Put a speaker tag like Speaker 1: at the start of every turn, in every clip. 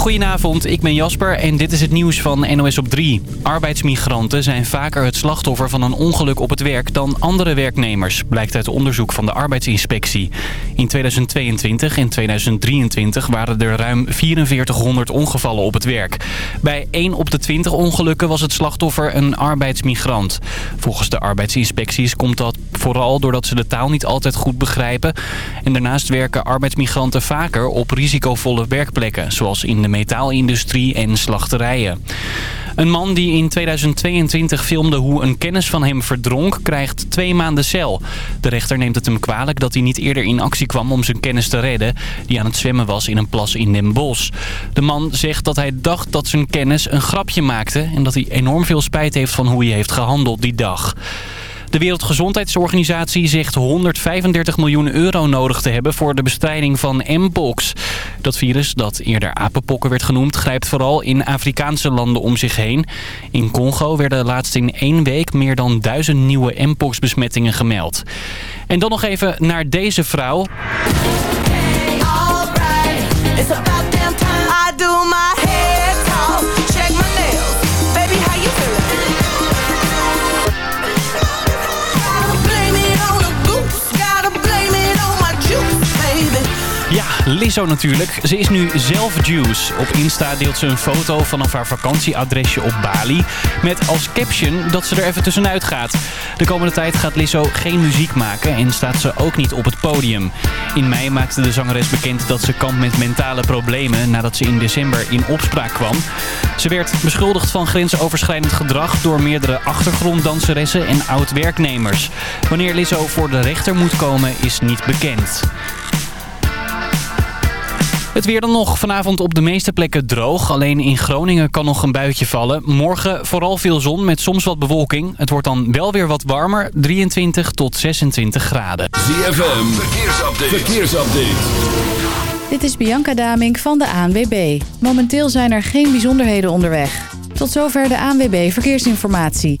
Speaker 1: Goedenavond, ik ben Jasper en dit is het nieuws van NOS op 3. Arbeidsmigranten zijn vaker het slachtoffer van een ongeluk op het werk dan andere werknemers, blijkt uit onderzoek van de arbeidsinspectie. In 2022 en 2023 waren er ruim 4400 ongevallen op het werk. Bij 1 op de 20 ongelukken was het slachtoffer een arbeidsmigrant. Volgens de arbeidsinspecties komt dat vooral doordat ze de taal niet altijd goed begrijpen. En daarnaast werken arbeidsmigranten vaker op risicovolle werkplekken, zoals in de metaalindustrie en slachterijen. Een man die in 2022 filmde hoe een kennis van hem verdronk, krijgt twee maanden cel. De rechter neemt het hem kwalijk dat hij niet eerder in actie kwam om zijn kennis te redden, die aan het zwemmen was in een plas in Den Bosch. De man zegt dat hij dacht dat zijn kennis een grapje maakte en dat hij enorm veel spijt heeft van hoe hij heeft gehandeld die dag. De Wereldgezondheidsorganisatie zegt 135 miljoen euro nodig te hebben voor de bestrijding van Mpox. Dat virus, dat eerder apenpokken werd genoemd, grijpt vooral in Afrikaanse landen om zich heen. In Congo werden laatst in één week meer dan duizend nieuwe Mpox-besmettingen gemeld. En dan nog even naar deze vrouw. Lizzo natuurlijk. Ze is nu zelf Juice. Op Insta deelt ze een foto vanaf haar vakantieadresje op Bali. Met als caption dat ze er even tussenuit gaat. De komende tijd gaat Lizzo geen muziek maken en staat ze ook niet op het podium. In mei maakte de zangeres bekend dat ze kampt met mentale problemen... nadat ze in december in opspraak kwam. Ze werd beschuldigd van grensoverschrijdend gedrag... door meerdere achtergronddanseressen en oud-werknemers. Wanneer Lizzo voor de rechter moet komen is niet bekend. Het weer dan nog. Vanavond op de meeste plekken droog. Alleen in Groningen kan nog een buitje vallen. Morgen vooral veel zon met soms wat bewolking. Het wordt dan wel weer wat warmer. 23 tot 26 graden.
Speaker 2: ZFM. Verkeersupdate. Verkeersupdate.
Speaker 3: Dit is Bianca Damink van de ANWB. Momenteel zijn er geen bijzonderheden onderweg. Tot zover de ANWB Verkeersinformatie.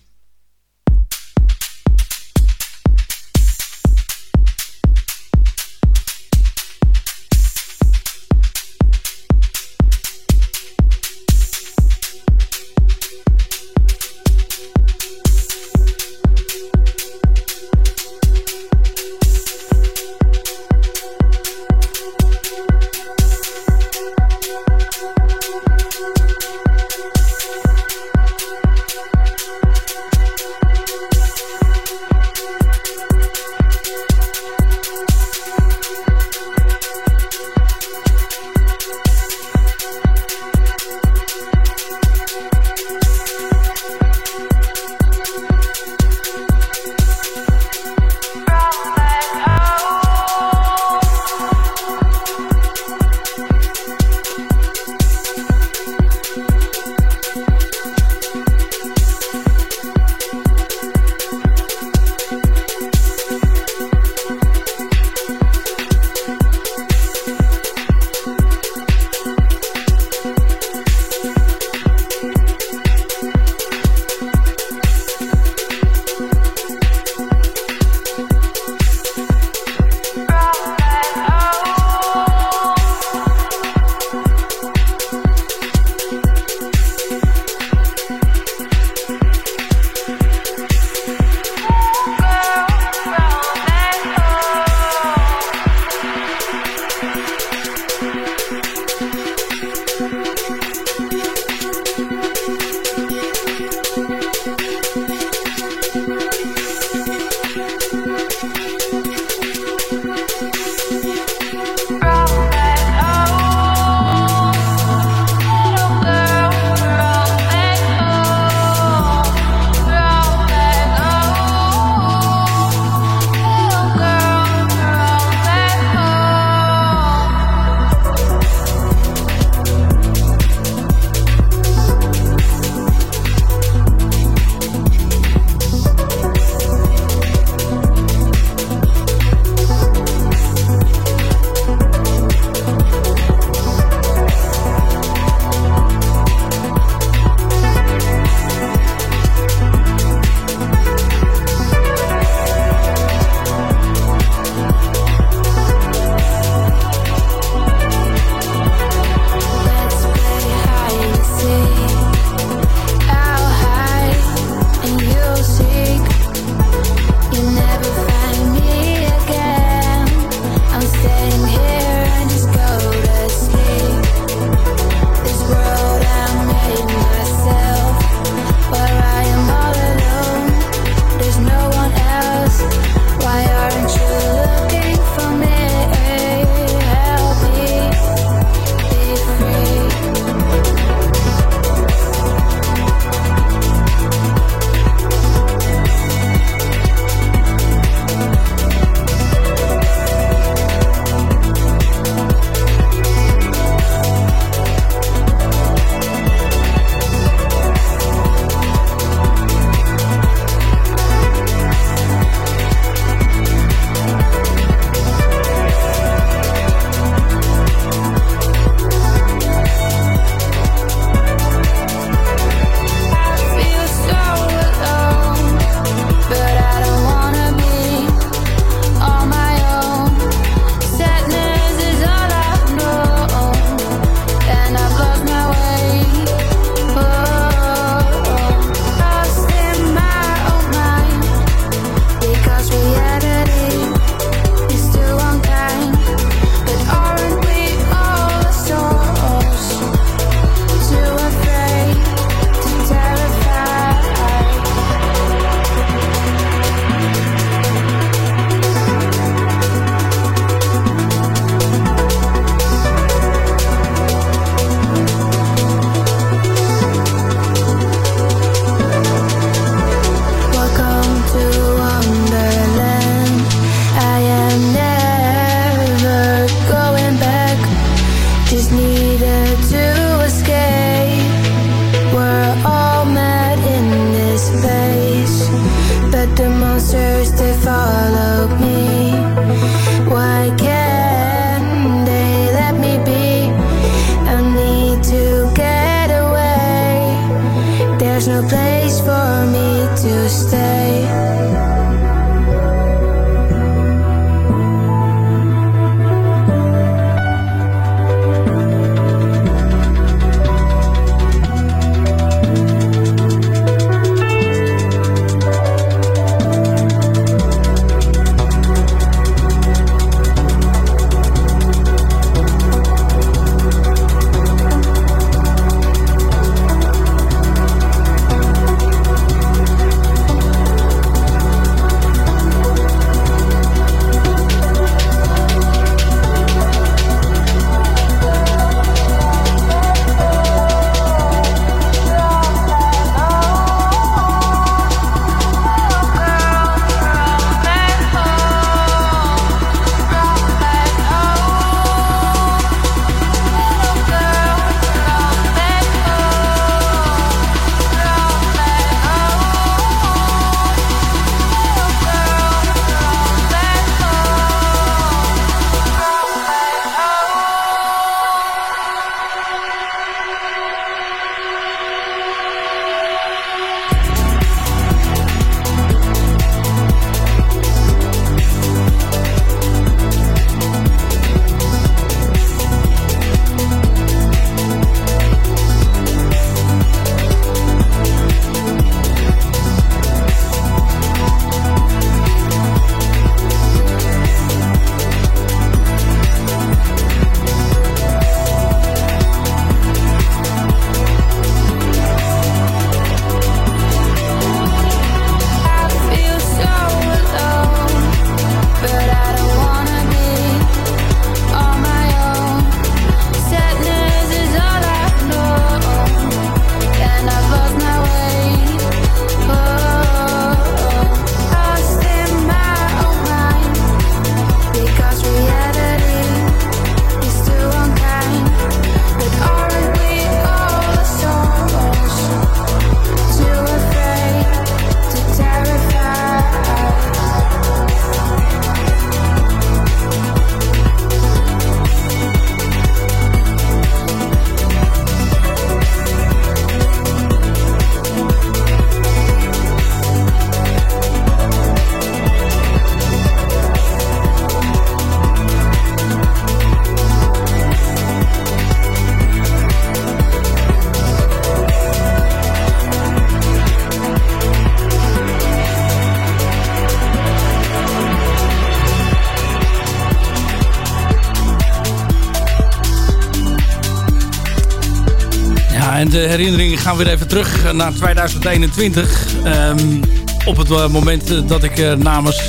Speaker 4: Gaan weer even terug naar 2021. Ehm, op het eh, moment eh, dat ik uh, namens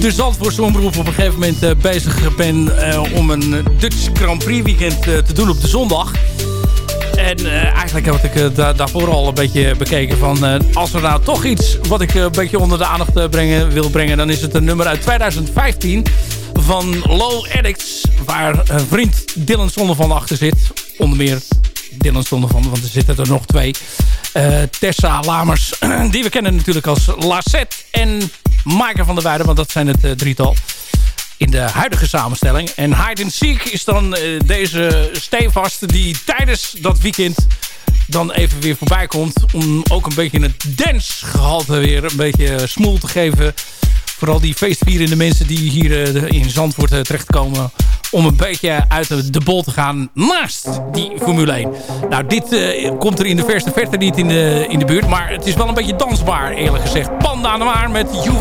Speaker 4: de Zandvoortse Omroep op een gegeven moment bezig ben om een Dutch Grand Prix weekend te doen op de zondag. En eigenlijk heb ik daarvoor al een beetje bekeken van... als er nou toch iets wat ik een beetje onder de aandacht brengen, wil brengen... dan is het een nummer uit 2015 van Low Addicts... waar vriend Dylan Zonnevan achter zit. Onder meer Dylan stonden van, want er zitten er nog twee. Uh, Tessa Lamers, die we kennen natuurlijk als Lacette en Maaike van der Weijden, want dat zijn het uh, drietal in de huidige samenstelling. En Hide and Seek is dan uh, deze steenvaste die tijdens dat weekend dan even weer voorbij komt. Om ook een beetje het dance gehalte weer een beetje smoel te geven. Vooral die feestvierende mensen die hier in Zandvoort terechtkomen om een beetje uit de bol te gaan naast die Formule 1. Nou, dit uh, komt er in de verste verte niet in de, in de buurt. Maar het is wel een beetje dansbaar, eerlijk gezegd. Panda aan de maar met You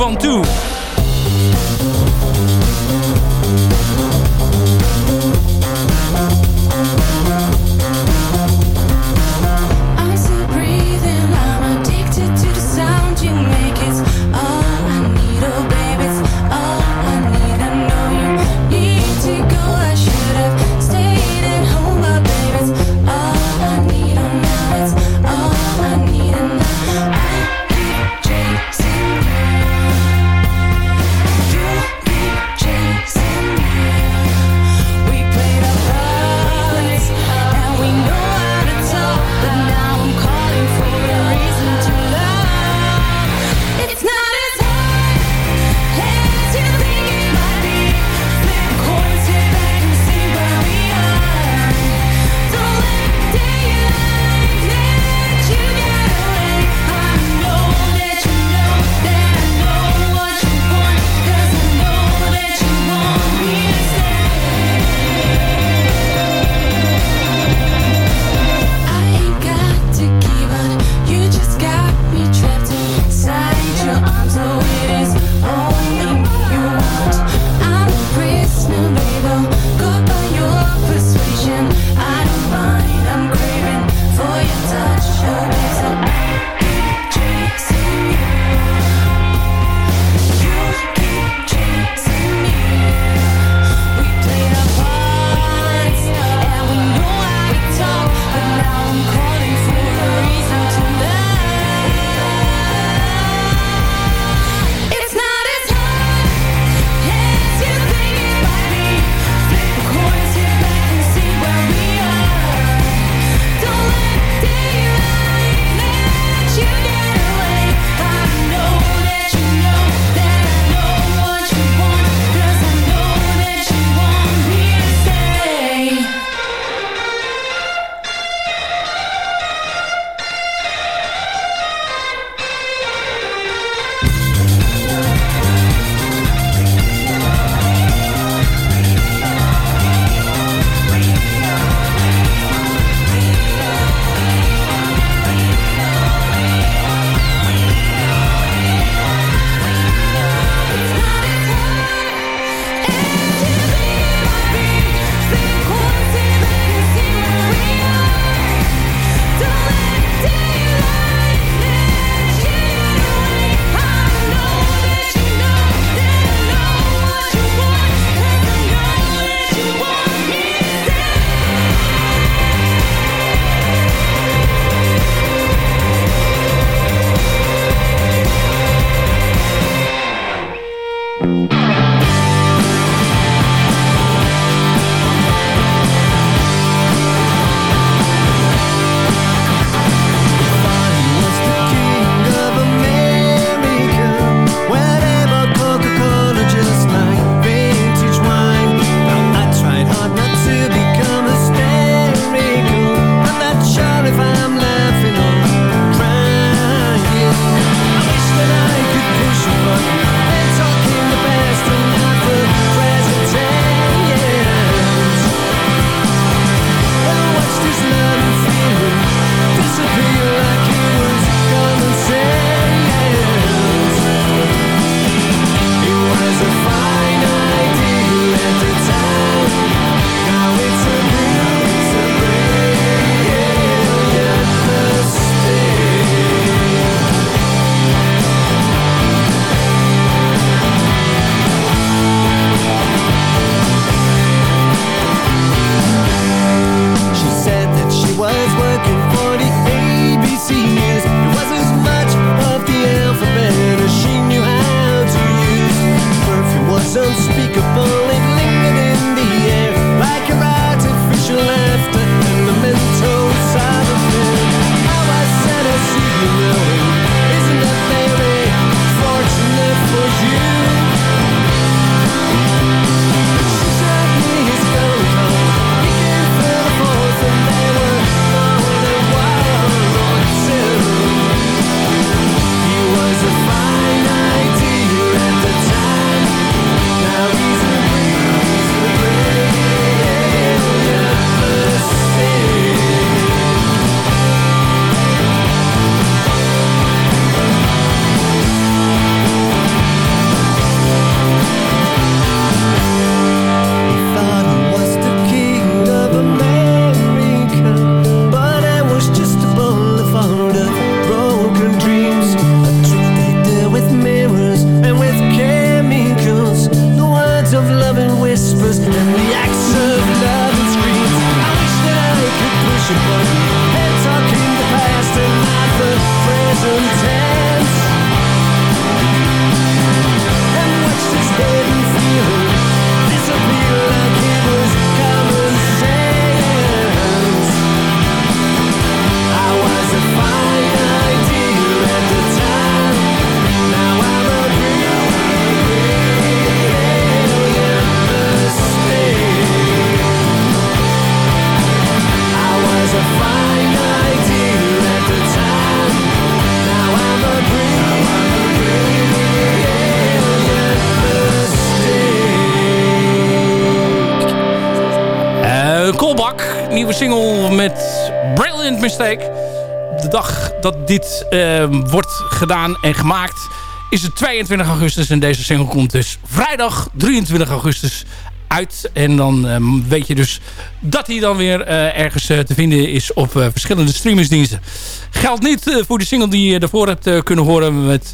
Speaker 4: dat dit ehm, wordt gedaan en gemaakt is het 22 augustus. En deze single komt dus vrijdag 23 augustus uit. En dan ehm, weet je dus dat hij dan weer eh, ergens te vinden is op verschillende streamingsdiensten. Geldt niet voor de single die je daarvoor hebt kunnen horen met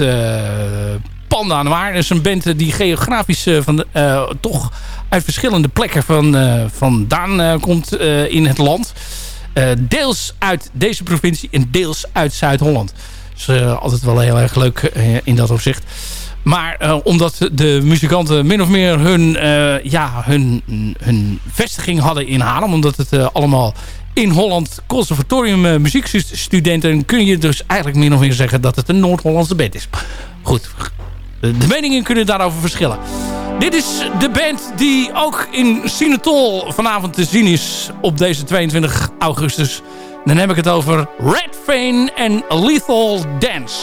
Speaker 4: Panda Noir. Dat is een band die geografisch van, toch uit verschillende plekken van, vandaan komt in het land. Deels uit deze provincie en deels uit Zuid-Holland. Dus altijd wel heel erg leuk in dat opzicht. Maar omdat de muzikanten min of meer hun, ja, hun, hun vestiging hadden in Haarlem. Omdat het allemaal in Holland conservatorium muziekstudenten... kun je dus eigenlijk min of meer zeggen dat het een Noord-Hollandse band is. Goed, de meningen kunnen daarover verschillen. Dit is de band die ook in Sinatol vanavond te zien is op deze 22 augustus. Dan heb ik het over Red Fane en Lethal Dance.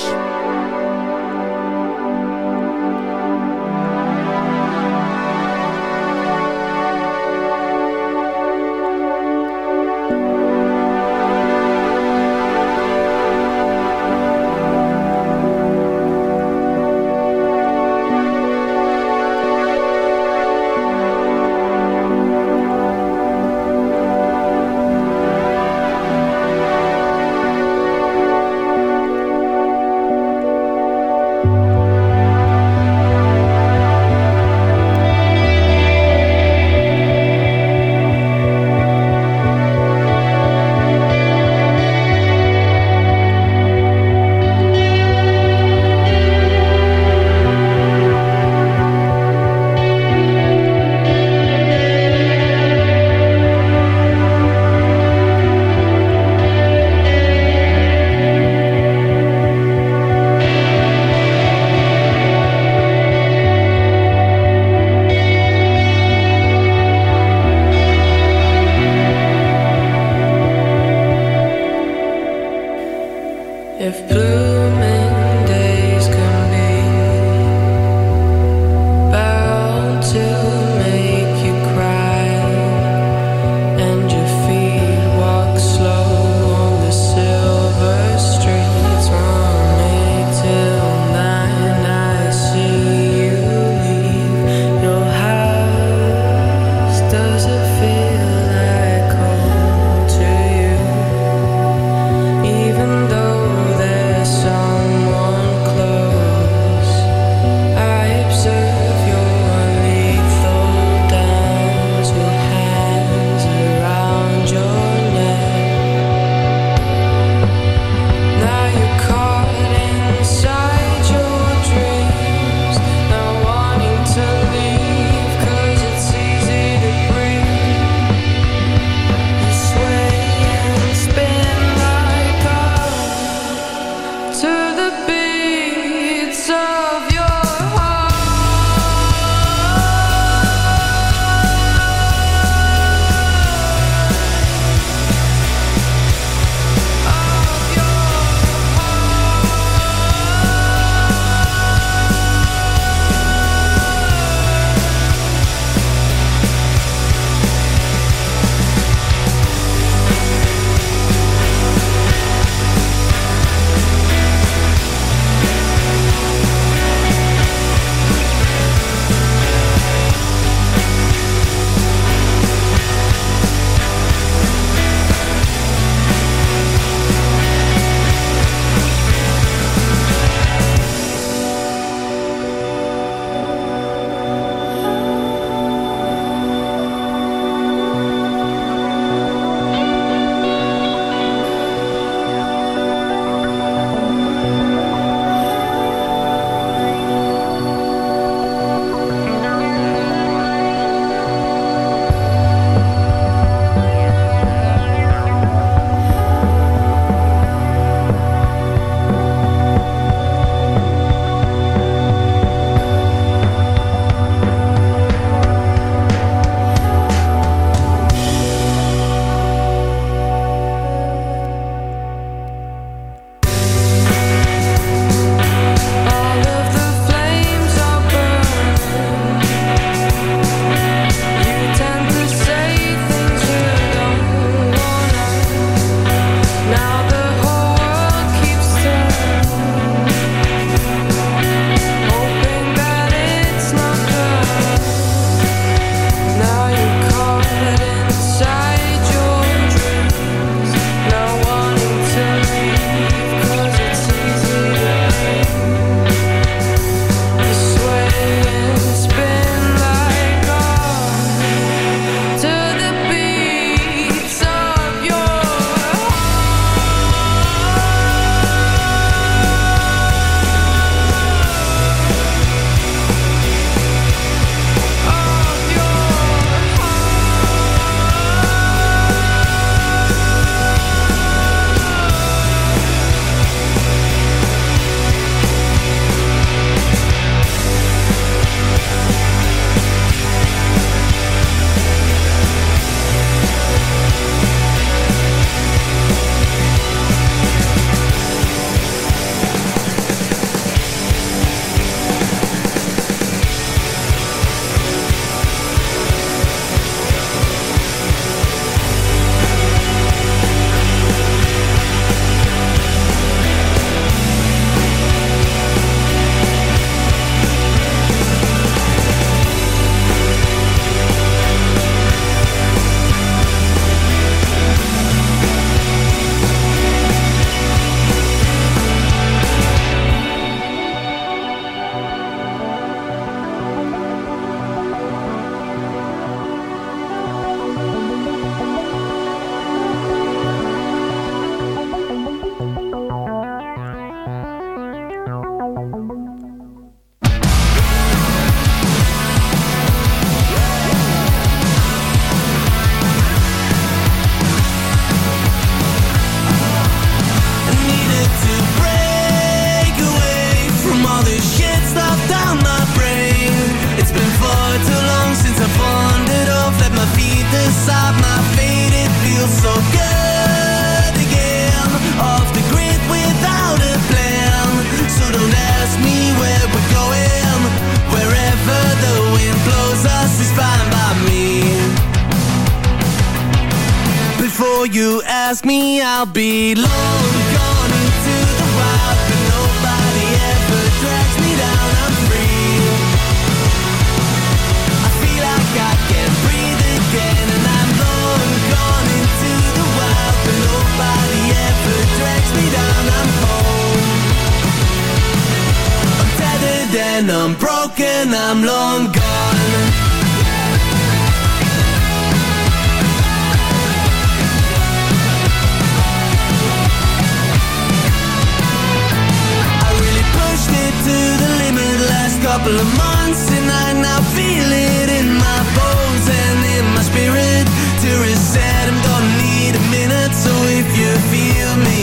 Speaker 5: Couple of months And I now feel it in my bones and in my spirit. To reset, I'm gonna need a minute So if you feel me.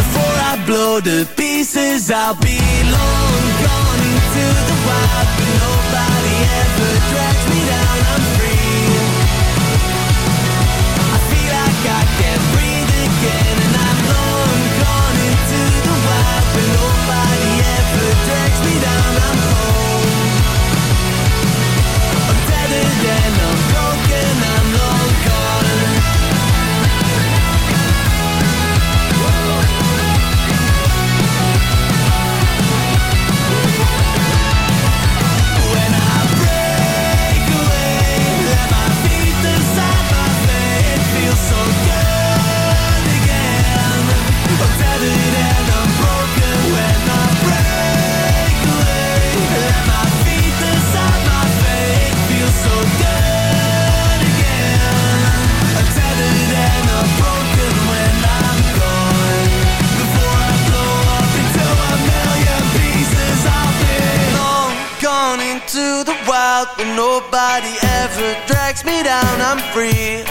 Speaker 5: Before I blow to pieces I'll be long Where nobody ever drags me down I'm free.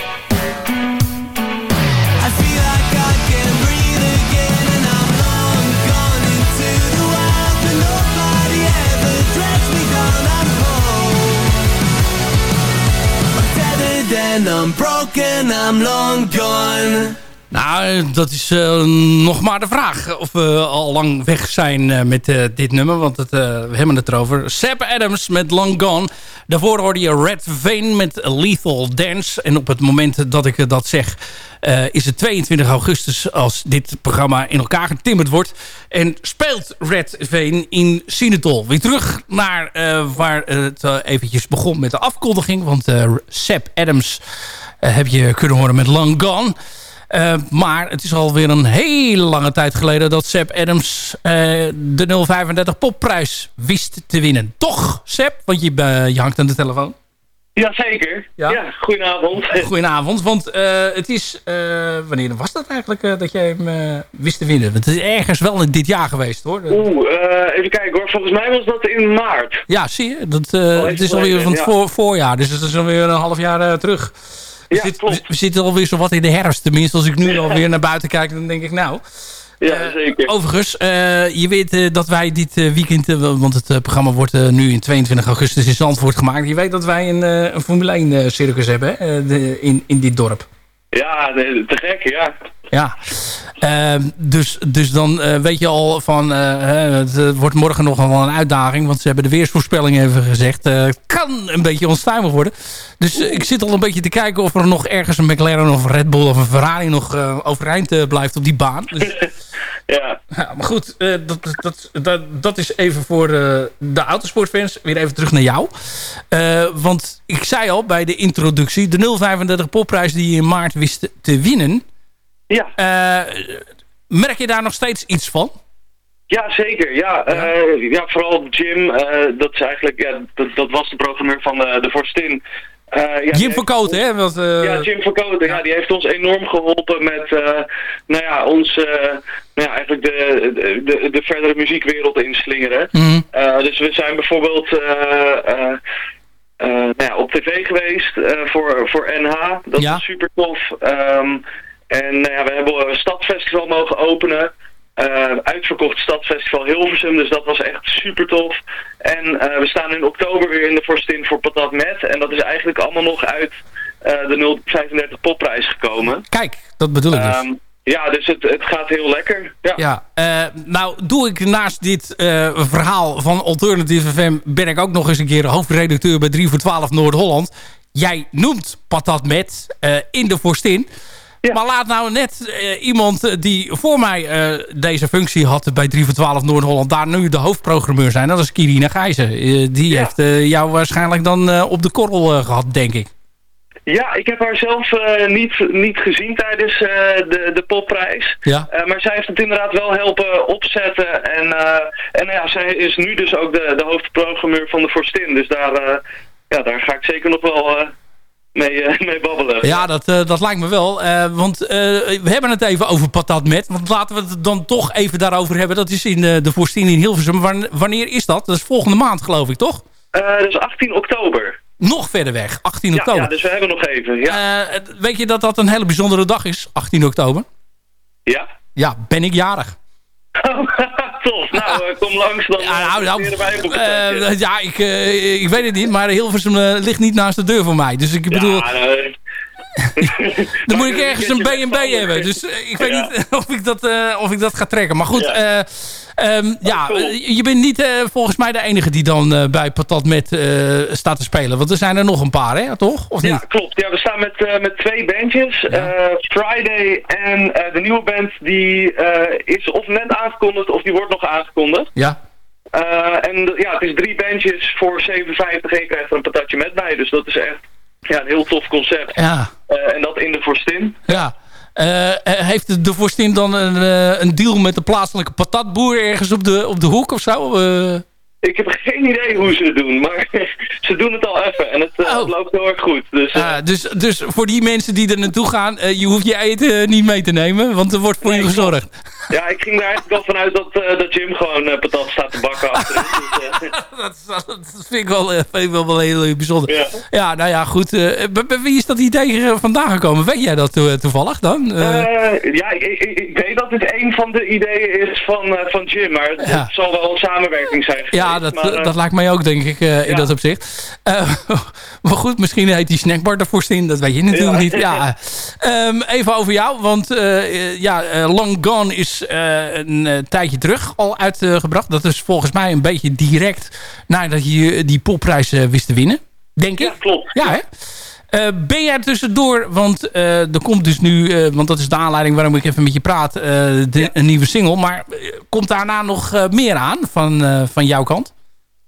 Speaker 5: I feel like I can breathe again And I'm long gone into the wild. Where nobody ever drags me down I'm home I'm tethered and I'm broken I'm long gone
Speaker 4: Nou, dat is eh, nog maar de vraag of we al lang weg zijn eh, met eh, dit nummer. Want het, we hebben het erover. Seb Adams met Long Gone. Daarvoor hoorde je Red Vane met Lethal Dance. En op het moment dat ik dat zeg... is het 22 augustus als dit programma in elkaar getimmerd wordt. En speelt Red Vane in Sinatol. Weer terug naar waar het eventjes begon met de afkondiging. Want Seb Adams heb je kunnen horen met Long Gone... Uh, maar het is alweer een hele lange tijd geleden dat Seb Adams uh, de 035 popprijs wist te winnen. Toch, Seb? Want je, uh, je hangt aan de telefoon.
Speaker 6: Jazeker. Ja, ja goedenavond.
Speaker 4: Goedenavond, want het is... wanneer was dat eigenlijk dat jij hem wist te winnen? Want het is ergens wel in dit jaar geweest, hoor.
Speaker 6: Oeh, even kijken hoor. Volgens mij was dat in maart.
Speaker 4: Ja, zie je? Dat, het is alweer van het ja. voor, voorjaar, dus het is alweer een half jaar terug. We,
Speaker 6: ja,
Speaker 4: zit, we, we, zitten alweer zo wat in de herfst. Tenminste, als ik nu alweer naar buiten kijk, dan denk ik nou...
Speaker 6: Ja, uh, zeker.
Speaker 4: Overigens, uh, je weet uh, dat wij dit weekend... want het programma wordt nu in 22 augustus in Zandvoort gemaakt. Je weet dat wij een, een Formule 1 circus hebben hè, de, in, in dit dorp.
Speaker 6: Ja, te gek, ja.
Speaker 4: Ja, uh, dus, dus dan uh, weet je al van... Uh, het wordt morgen nog wel een uitdaging. Want ze hebben de weersvoorspelling even gezegd. Het kan een beetje onstuimig worden. Dus ik zit al een beetje te kijken of er nog ergens een McLaren of een Red Bull of een Ferrari nog overeind blijft op die baan. Dus,
Speaker 6: ja.
Speaker 4: ja. Maar goed, dat, dat, dat, dat is even voor de autosportfans. Weer even terug naar jou. want ik zei al bij de introductie... de 035 popprijs die je in maart wist te winnen...
Speaker 6: Ja.
Speaker 4: Uh, merk je daar nog steeds iets van?
Speaker 6: Ja, zeker. Ja, ja. Uh, ja vooral Jim, uh, dat is eigenlijk, ja, dat, dat was de programmeur van de, de Vorstin.
Speaker 4: ja, Jim Verkoten, hè? Want,
Speaker 6: ja, Jim Verkoten, ja. ja. die heeft ons enorm geholpen met, nou ja, ons, nou ja, eigenlijk de, de, de, verdere muziekwereld inslingeren.
Speaker 4: Mm
Speaker 6: dus we zijn bijvoorbeeld... nou ja, op tv geweest voor, voor NH. Dat
Speaker 4: ja.
Speaker 6: is super tof. Um, en nou ja, we hebben een stadfestival mogen openen. Uh, uitverkocht stadfestival Hilversum, dus dat was echt super tof. En uh, we staan in oktober weer in de Forstin voor Patat Met. En dat is eigenlijk allemaal nog uit uh, de 035 popprijs gekomen.
Speaker 4: Kijk, dat bedoel ik dus.
Speaker 6: Um, ja, dus het, het gaat heel lekker. Ja.
Speaker 4: ja nou, doe ik naast dit verhaal van Alternative FM... ben ik ook nog eens een keer hoofdredacteur bij 3 voor 12 Noord-Holland. Jij noemt Patat Met in de Forstin...
Speaker 6: Ja.
Speaker 4: Maar laat nou net eh, iemand eh, die voor mij eh, deze functie had bij 3 voor 12 Noord-Holland... daar nu de hoofdprogrammeur zijn. Dat is Kirina Gijzen. Die
Speaker 6: Ja.
Speaker 4: heeft jou waarschijnlijk dan op de korrel eh, gehad, denk ik.
Speaker 6: Ja, ik heb haar zelf niet, niet gezien tijdens de, de popprijs.
Speaker 4: Ja.
Speaker 6: Maar zij heeft het inderdaad wel helpen opzetten. En, en ja, zij is nu dus ook de, de hoofdprogrammeur van de Forstin. Dus daar, ja, daar ga ik zeker nog wel mee, eh, mee babbelen.
Speaker 4: Ja, dat, eh, dat lijkt me wel. Eh, want we hebben het even over patat met. Want laten we het dan toch even daarover hebben. Dat is in de Voorstien in Hilversum. Wan- wanneer is dat? Dat is volgende maand, geloof ik, toch?
Speaker 6: Eh, dus 18 oktober.
Speaker 4: Nog verder weg, 18
Speaker 6: Ja,
Speaker 4: oktober.
Speaker 6: ja, dus we hebben nog even. Ja.
Speaker 4: Weet je dat dat een hele bijzondere dag is, 18 oktober?
Speaker 6: ja.
Speaker 4: Ja, ben ik jarig.
Speaker 6: Tof. Nou, eh, kom langs dan.
Speaker 4: Ja, nou, nou,
Speaker 6: een patatje.
Speaker 4: eh, ja ik, eh, ik weet het niet, maar Hilversum eh, ligt niet naast de deur voor mij. Dus ik bedoel,
Speaker 6: Ja, nou,
Speaker 4: dan moet ik ergens een B&B hebben. Dus eh, ik weet
Speaker 6: Ja.
Speaker 4: niet of ik, dat, eh, of ik dat ga trekken. Maar goed,
Speaker 6: Ja.
Speaker 4: eh, ehm, ja,
Speaker 6: cool.
Speaker 4: eh, je bent niet eh, volgens mij de enige die dan eh, bij Patat met staat te spelen. Want er zijn er nog een paar, hè? Toch? Of
Speaker 6: Ja,
Speaker 4: niet?
Speaker 6: klopt. Ja, we staan met, met twee bandjes.
Speaker 4: Ja.
Speaker 6: Friday en de nieuwe band die is of net aangekondigd of die wordt nog aangekondigd.
Speaker 4: Ja.
Speaker 6: En ja, het is drie bandjes voor 57 en je krijgt er een patatje met bij. Dus dat is echt ja, een heel tof concept.
Speaker 4: Ja.
Speaker 6: En dat in de Forstin.
Speaker 4: Ja. Eh, heeft de Vorstin dan een, eh, een deal met de plaatselijke patatboer ergens op de, op de hoek of zo?
Speaker 6: Ik heb geen idee hoe ze het doen, maar ze doen het al even. En het, eh,
Speaker 4: Oh.
Speaker 6: het loopt heel erg goed. Dus, eh,
Speaker 4: ah, dus, dus voor die mensen die er naartoe gaan, eh, je hoeft je eten niet mee te nemen, want er wordt voor
Speaker 6: Nee,
Speaker 4: je gezorgd.
Speaker 6: ja, ik ging er eigenlijk al vanuit dat, dat Jim gewoon patat staat te bakken achterin. Dus,
Speaker 4: dat, vind ik wel, vind ik wel, wel heel bijzonder.
Speaker 6: Ja.
Speaker 4: Ja, nou ja, goed. bij- wie is dat idee vandaan gekomen? Weet jij dat to- toevallig dan?
Speaker 6: Ja, ik, ik, ik weet dat het een van de ideeën is van, van Jim, maar het
Speaker 4: Ja.
Speaker 6: zal wel een samenwerking zijn geweest.
Speaker 4: Ja, dat,
Speaker 6: maar, eh,
Speaker 4: dat lijkt mij ook, denk ik, eh, in
Speaker 6: ja.
Speaker 4: dat opzicht. Eh, maar goed, misschien heet die snackbar ervoor in. Dat weet je natuurlijk
Speaker 6: Ja.
Speaker 4: niet. Ja. Ehm, even over jou, want ja, Long Gone is een tijdje terug al uitgebracht. Dat is volgens mij een beetje direct nadat je die popprijs wist te winnen. Denk ik.
Speaker 6: Ja, klopt.
Speaker 4: Ja, hè? Eh, ben jij tussendoor, want eh, er komt dus nu, eh, want dat is de aanleiding waarom ik even met je praat, een nieuwe single. Maar komt daarna nog meer aan van, van jouw kant?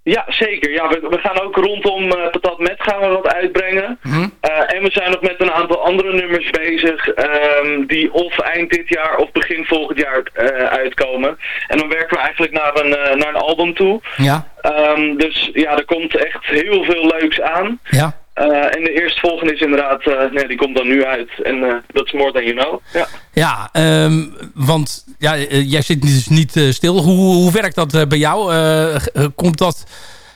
Speaker 6: Ja, zeker. Ja, we, we gaan ook rondom eh, Patat Met gaan we wat uitbrengen.
Speaker 4: Mhm.
Speaker 6: En we zijn nog met een aantal andere nummers bezig ehm, die of eind dit jaar of begin volgend jaar uitkomen. En dan werken we eigenlijk naar een, naar een album toe.
Speaker 4: Ja,
Speaker 6: Ehm, dus ja, er komt echt heel veel leuks aan.
Speaker 4: ja.
Speaker 6: Eh, en de eerstvolgende is inderdaad, eh, nee, die komt dan nu uit. En eh, dat is More Than You Know. Ja.
Speaker 4: Ja, ehm, want ja, jij zit dus niet stil. Hoe, hoe werkt dat bij jou? Komt dat,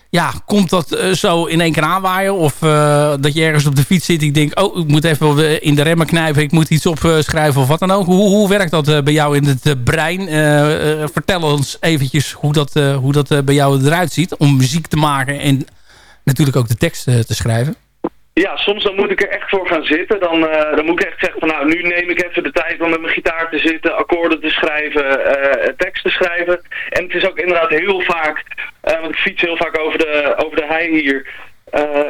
Speaker 4: ja, komt dat zo in één keer aanwaaien? Of dat je ergens op de fiets zit ik denk... oh, ik moet even in de remmen knijpen, ik moet iets opschrijven of wat dan ook. Hoe, hoe werkt dat bij jou in het brein? Vertel ons eventjes hoe dat, hoe dat bij jou eruit ziet... om muziek te maken en natuurlijk ook de tekst te schrijven.
Speaker 6: Ja, soms dan moet ik er echt voor gaan zitten. Dan, eh, dan moet ik echt zeggen van nou, nu neem ik even de tijd om met mijn gitaar te zitten, akkoorden te schrijven, eh tekst te schrijven. En het is ook inderdaad heel vaak, eh, want ik fiets heel vaak over de, over de hei hier.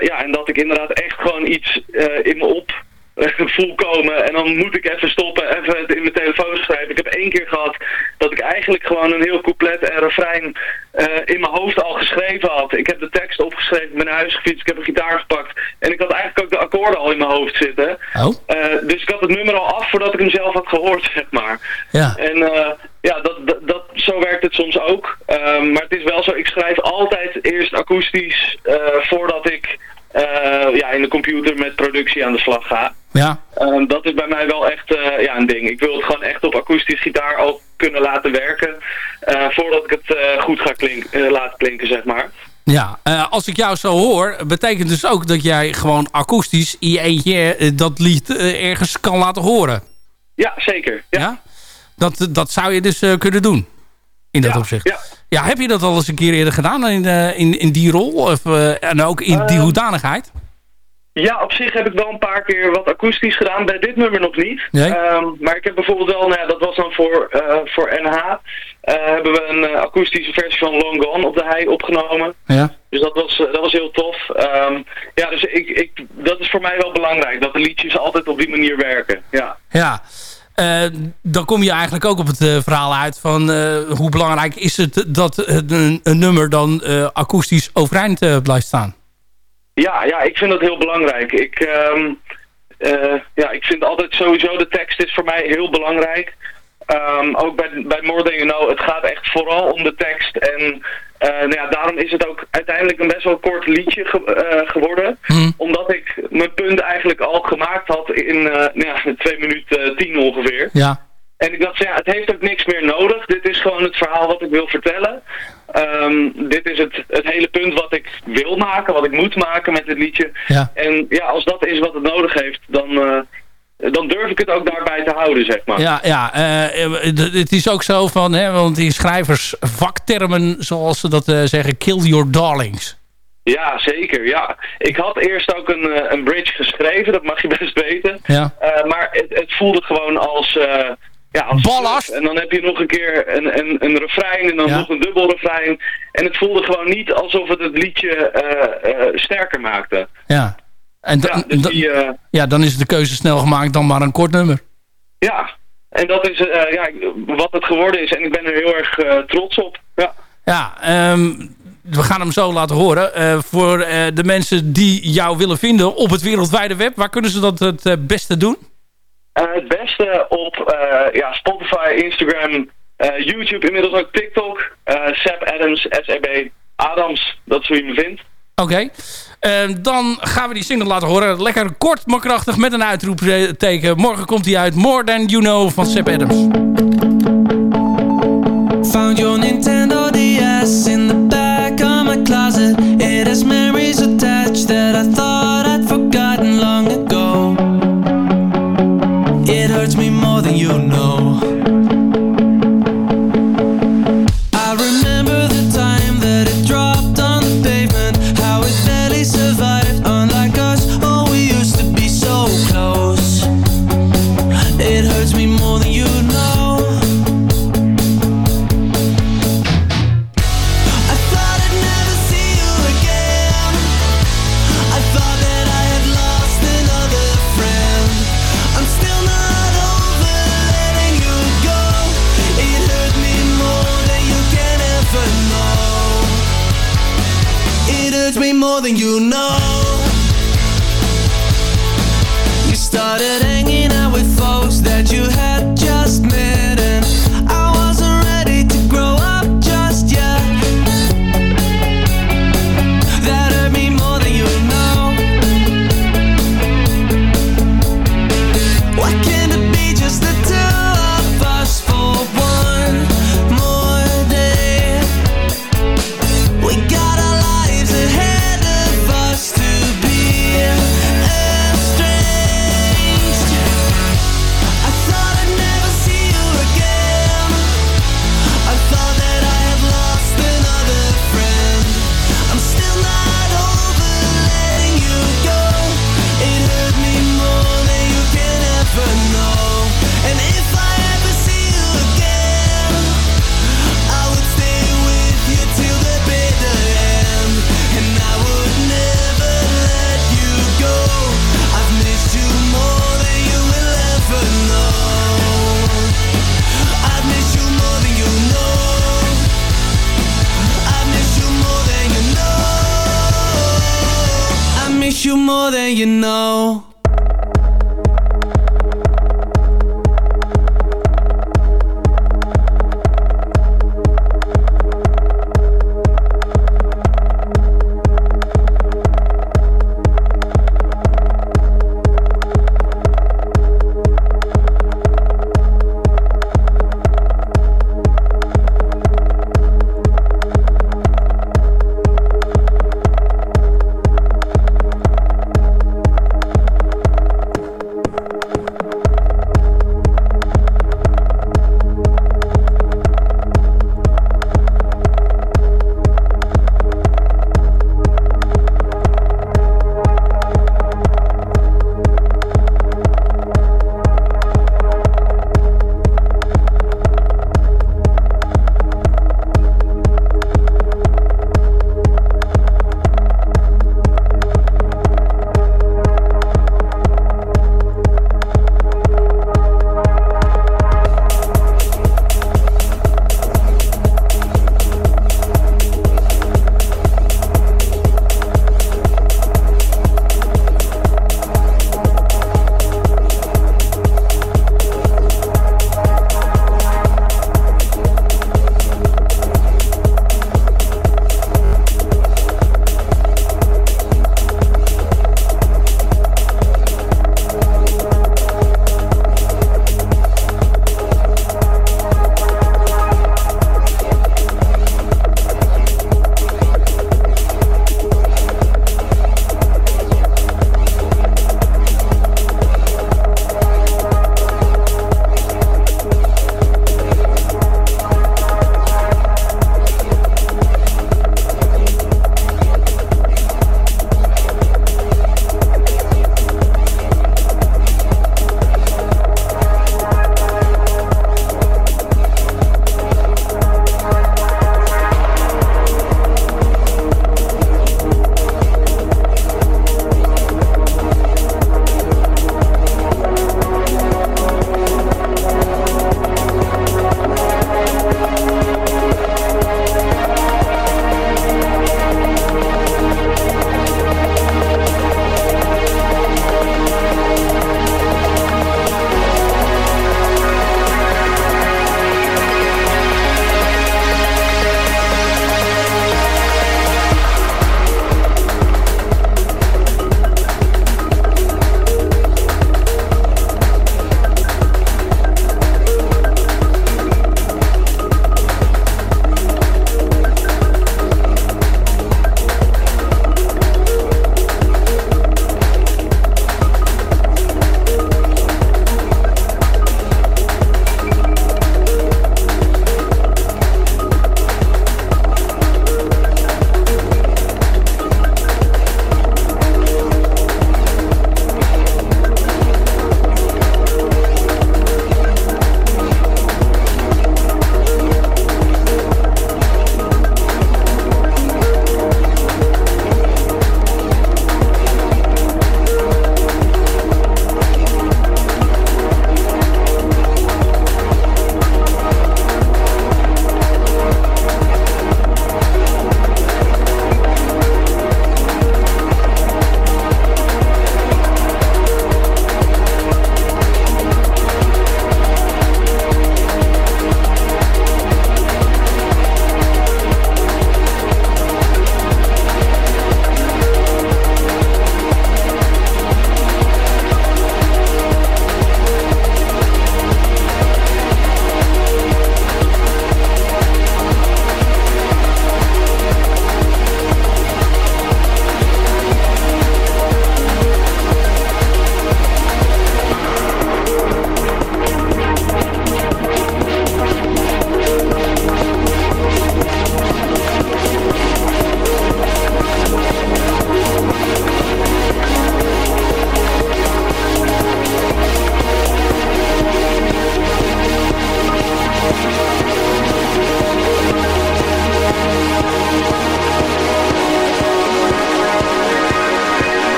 Speaker 6: Ja, en dat ik inderdaad echt gewoon iets in me op eh, voel komen. En dan moet ik even stoppen, even het in mijn telefoon schrijven. Ik heb één keer gehad dat ik eigenlijk gewoon een heel couplet en refrein eh, in mijn hoofd al geschreven had. Ik heb de tekst opgeschreven, ik ben naar huis gefietst, ik heb een gitaar gepakt. En ik had eigenlijk ook de akkoorden al in mijn hoofd zitten.
Speaker 4: Oh,
Speaker 6: Eh, dus ik had het nummer al af voordat ik hem zelf had gehoord, zeg maar.
Speaker 4: ja.
Speaker 6: En eh, ja, dat, dat, dat, zo werkt het soms ook. Ehm, maar het is wel zo, ik schrijf altijd eerst akoestisch voordat ik ja, in de computer met productie aan de slag ga.
Speaker 4: Ja,
Speaker 6: Ehm, dat is bij mij wel echt eh, ja, een ding. Ik wil het gewoon echt op akoestisch gitaar ook kunnen laten werken. eh, voordat ik het eh, goed ga klink, eh, laten klinken, zeg maar.
Speaker 4: Ja, eh, als ik jou zo hoor, betekent dus ook dat jij gewoon akoestisch in je eentje eh, dat lied eh, ergens kan laten horen.
Speaker 6: Ja, zeker.
Speaker 4: Ja?
Speaker 6: Ja,
Speaker 4: Dat, dat zou je dus eh, kunnen doen. In dat
Speaker 6: Ja,
Speaker 4: opzicht.
Speaker 6: ja.
Speaker 4: Ja, heb je dat al eens een keer eerder gedaan in, eh, in, in die rol? Of, eh, en ook in die
Speaker 6: Eh,
Speaker 4: hoedanigheid?
Speaker 6: Ja, op zich heb ik wel een paar keer wat akoestisch gedaan. Bij dit nummer nog niet.
Speaker 5: Nee?
Speaker 6: Ehm, maar ik heb bijvoorbeeld wel, nou ja, dat was dan voor, eh, voor NH, hebben we een akoestische versie van Long Gone op de hei opgenomen.
Speaker 5: Ja.
Speaker 6: Dus dat was, dat was heel tof. Ehm, ja, dus ik, ik, dat is voor mij wel belangrijk, dat de liedjes altijd op die manier werken. Ja.
Speaker 5: Ja. Eh, dan kom je eigenlijk ook op het eh, verhaal uit van eh, hoe belangrijk is het dat een, een nummer dan akoestisch overeind blijft staan.
Speaker 6: Ja, ja, ik vind dat heel belangrijk. Ik, ehm, eh, ja, ik vind altijd sowieso de tekst is voor mij heel belangrijk. Ehm, ook bij, bij More Than You Know, het gaat echt vooral om de tekst. En nou ja, daarom is het ook uiteindelijk een best wel kort liedje ge- eh, geworden.
Speaker 5: Hm.
Speaker 6: Omdat ik mijn punt eigenlijk al gemaakt had in eh, nou ja, 2 minuten 10 ongeveer.
Speaker 5: Ja.
Speaker 6: En ik dacht, ja, het heeft ook niks meer nodig. Dit is gewoon het verhaal wat ik wil vertellen. Ehm, dit is het, het hele punt wat ik wil maken, wat ik moet maken met dit liedje.
Speaker 5: Ja.
Speaker 6: En ja, als dat is wat het nodig heeft, dan, eh, dan durf ik het ook daarbij te houden, zeg maar.
Speaker 5: Ja, ja eh, eh, het is ook zo van, hè, want die schrijvers vaktermen, zoals ze dat eh, zeggen, kill your darlings.
Speaker 6: Ja, zeker, ja. Ik had eerst ook een, een bridge geschreven, dat mag je best weten.
Speaker 5: Ja.
Speaker 6: Maar het, het voelde gewoon als... ja, als
Speaker 5: Ballast.
Speaker 6: En dan heb je nog een keer een, een, een refrein en dan
Speaker 5: Ja.
Speaker 6: nog een dubbel refrein. En het voelde gewoon niet alsof het het liedje sterker maakte.
Speaker 5: Ja. En
Speaker 6: Ja,
Speaker 5: dan-
Speaker 6: dus die, eh,
Speaker 5: ja, dan is de keuze snel gemaakt dan maar een kort nummer.
Speaker 6: ja. en dat is eh, ja, wat het geworden is. En ik ben er heel erg eh, trots op. Ja.
Speaker 5: Ja, ehm, we gaan hem zo laten horen. Voor de mensen die jou willen vinden op het wereldwijde web, waar kunnen ze dat het beste doen?
Speaker 6: Het beste op ja, Spotify, Instagram, YouTube, inmiddels ook TikTok. Seb Adams, S-E-B Adams, dat is hoe je me vindt.
Speaker 5: Oké. Dan gaan we die single laten horen. Lekker kort, maar krachtig met een uitroepteken. Morgen komt hij uit. More Than You Know van Seb Adams.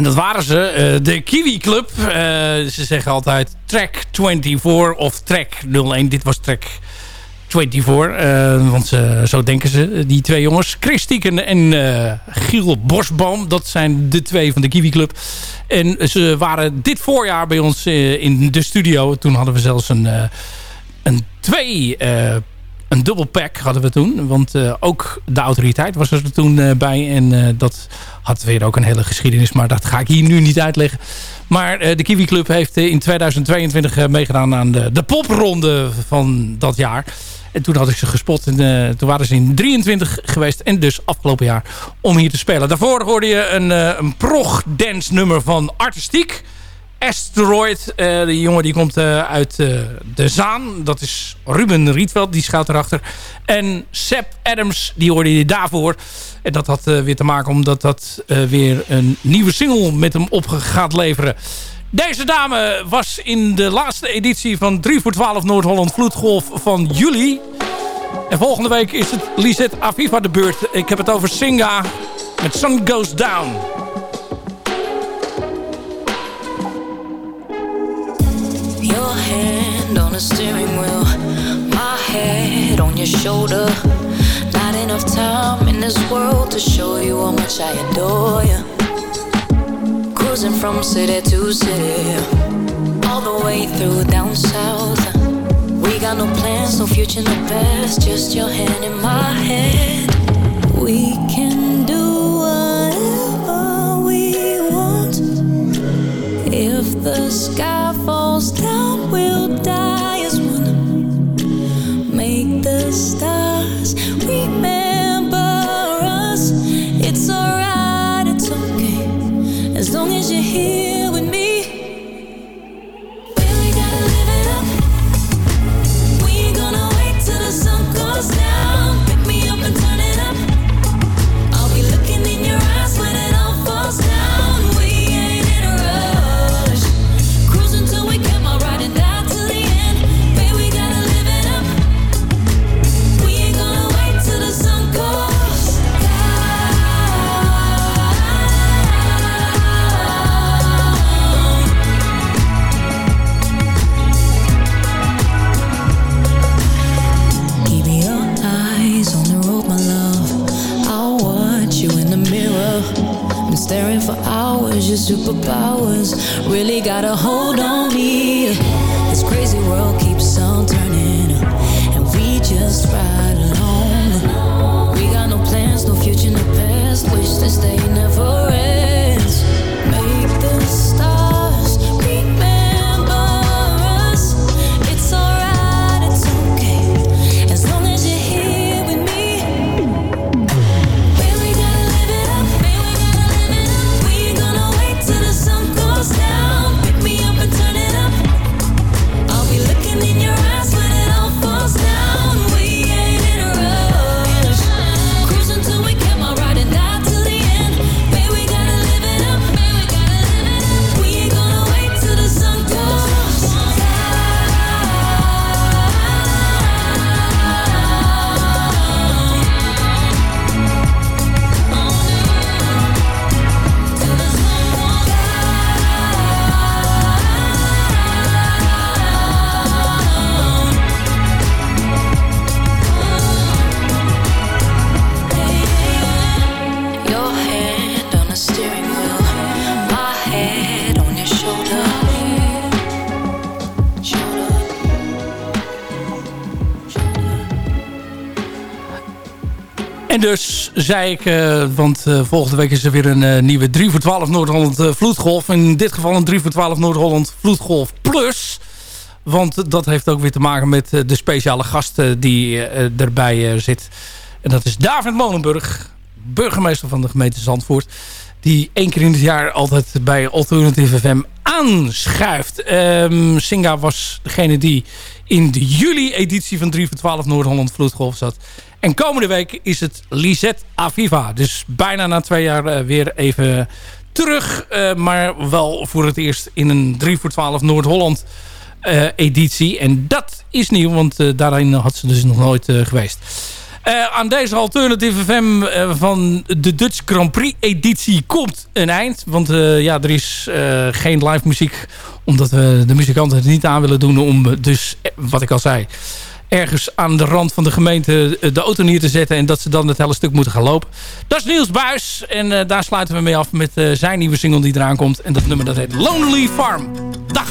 Speaker 4: En dat waren ze, eh, de Kiwi Club. Eh, ze zeggen altijd track 24 of track 01. Dit was track 24, eh, want zo denken ze, die twee jongens. Chris Tieken en Giel Bosboom, dat zijn de twee van de Kiwi Club. En ze waren dit voorjaar bij ons in de studio. Toen hadden we zelfs een, een twee... een dubbel pack hadden we toen. Want eh, ook de autoriteit was er toen eh, bij. En eh, dat had weer ook een hele geschiedenis. Maar dat ga ik hier nu niet uitleggen. Maar de Kiwi Club heeft in 2022 eh, meegedaan aan de, de popronde van dat jaar. En toen had ik ze gespot. En toen waren ze in 23 geweest. En dus afgelopen jaar om hier te spelen. Daarvoor hoorde je een, eh, een prog-dance nummer van Artistiek. Asteroid. eh, de jongen die komt eh, uit eh, de Zaan. Dat is Ruben Rietveld. Die schuilt erachter. En Seb Adams. Die hoorde je daarvoor. En dat had weer te maken omdat dat weer een nieuwe single met hem op gaat leveren. Deze dame was in de laatste editie van 3 voor 12 Noord-Holland Vloedgolf van juli. En volgende week is het Lisette Aviva de beurt. Ik heb het over Singa met Sun Goes Down.
Speaker 7: Steering wheel, my head on your shoulder. Not enough time in this world to show you how much I adore you. Cruising from city to city, all the way through down south. We got no plans, no future, no past, just your hand in my hand. We can do whatever we want. If the sky falls down, we'll die As long as you're here
Speaker 4: Dus zei ik, eh, want eh, volgende week is er weer een eh, nieuwe 3 voor 12 Noord-Holland vloedgolf. In dit geval een 3 voor 12 Noord-Holland vloedgolf plus. Want dat heeft ook weer te maken met de speciale gast die erbij zit. En dat is David Molenburg, burgemeester van de gemeente Zandvoort. Die één keer in het jaar altijd bij Alternative FM aanschuift. Ehm Singa was degene die in de juli-editie van 3 voor 12 Noord-Holland Vloedgolf zat. En komende week is het Lisette Aviva. Dus bijna na twee jaar eh, weer even terug. eh, maar wel voor het eerst in een 3 voor 12 Noord-Holland eh, editie. En dat is nieuw, want daarin had ze dus nog nooit geweest. Aan deze Alternative FM van de Dutch Grand Prix editie komt een eind. Want ja, er is geen live muziek. Omdat we de muzikanten het niet aan willen doen. Om dus, wat ik al zei, ergens aan de rand van de gemeente eh, de auto neer te zetten. En dat ze dan het hele stuk moeten gaan lopen. Dat is Niels Buis. En eh, daar sluiten we mee af met eh, zijn nieuwe single die eraan komt. En dat nummer dat heet Lonely Farm. Dag!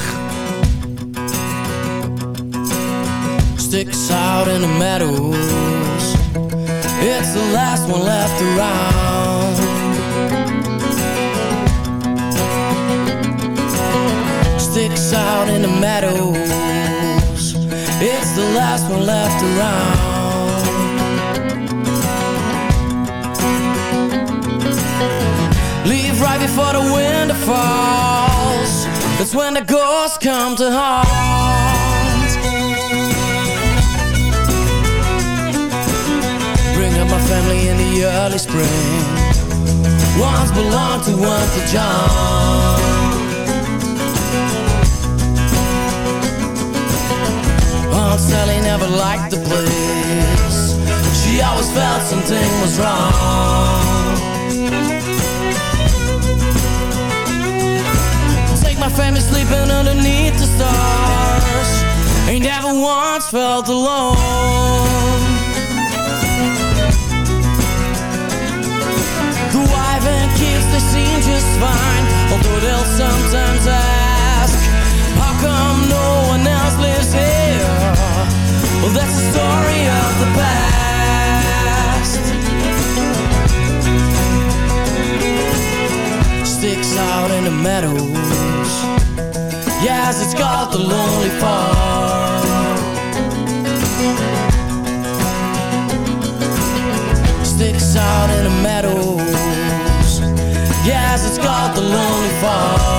Speaker 5: sticks out in the meadows. It's the last one left around. Sticks out in the meadows. Last one left around. Leave right before the winter falls. That's when the ghosts come to haunt. Bring up my family in the early spring Once belonged to Uncle John Aunt Sally never liked the place. She always felt something was wrong. Take my family sleeping underneath the stars. Ain't never once felt alone. The wife and kids, they seem just fine. Although they'll sometimes ask How come no one else story of the past Sticks out in the meadows Yes, it's called the Lonely Farm sticks out in the meadows. Yes, it's called the Lonely Farm.